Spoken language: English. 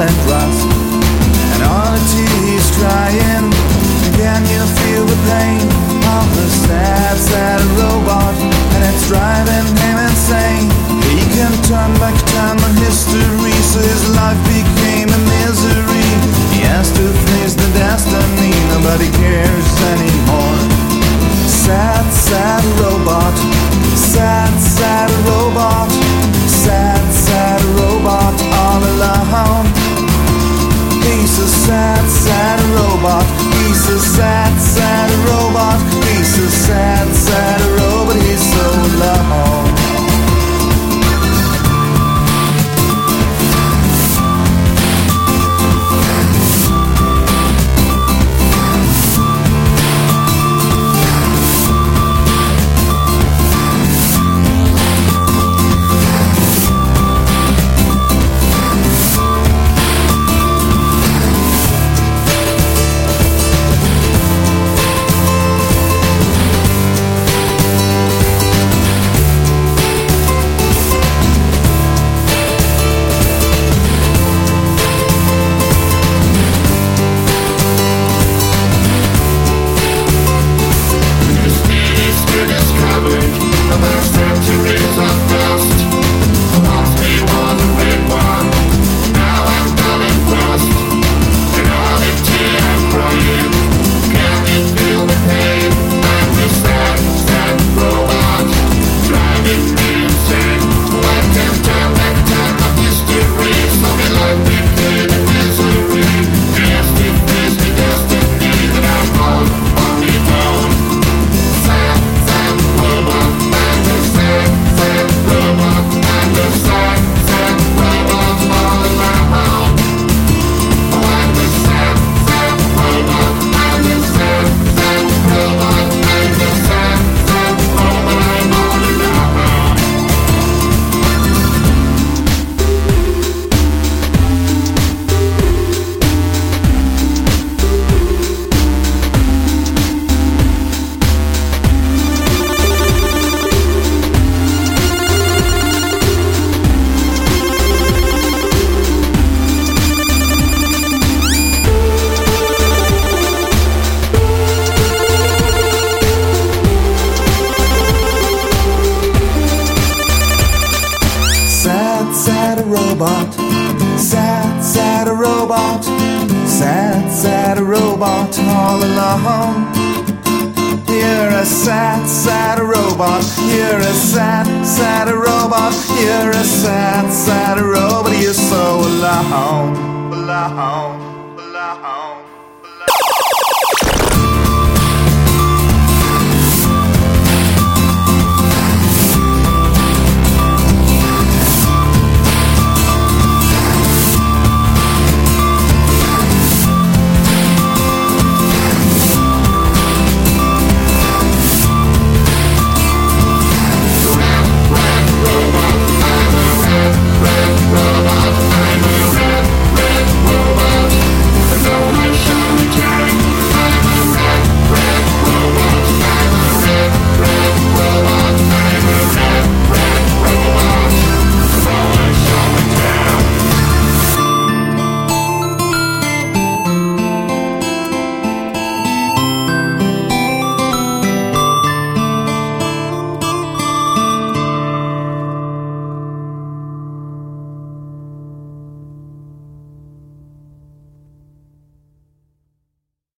rust. And all the tears crying. Can you feel the pain of the sad, sad robot? And it's driving him insane. He can turn back time on history, so his life became a misery. He has to face the destiny, nobody cares anymore. Sad, sad robot. Sad, sad robot. Robot. Sad, sad robot all alone. You're a sad, sad robot. You're a sad, sad robot. You're a sad, sad robot.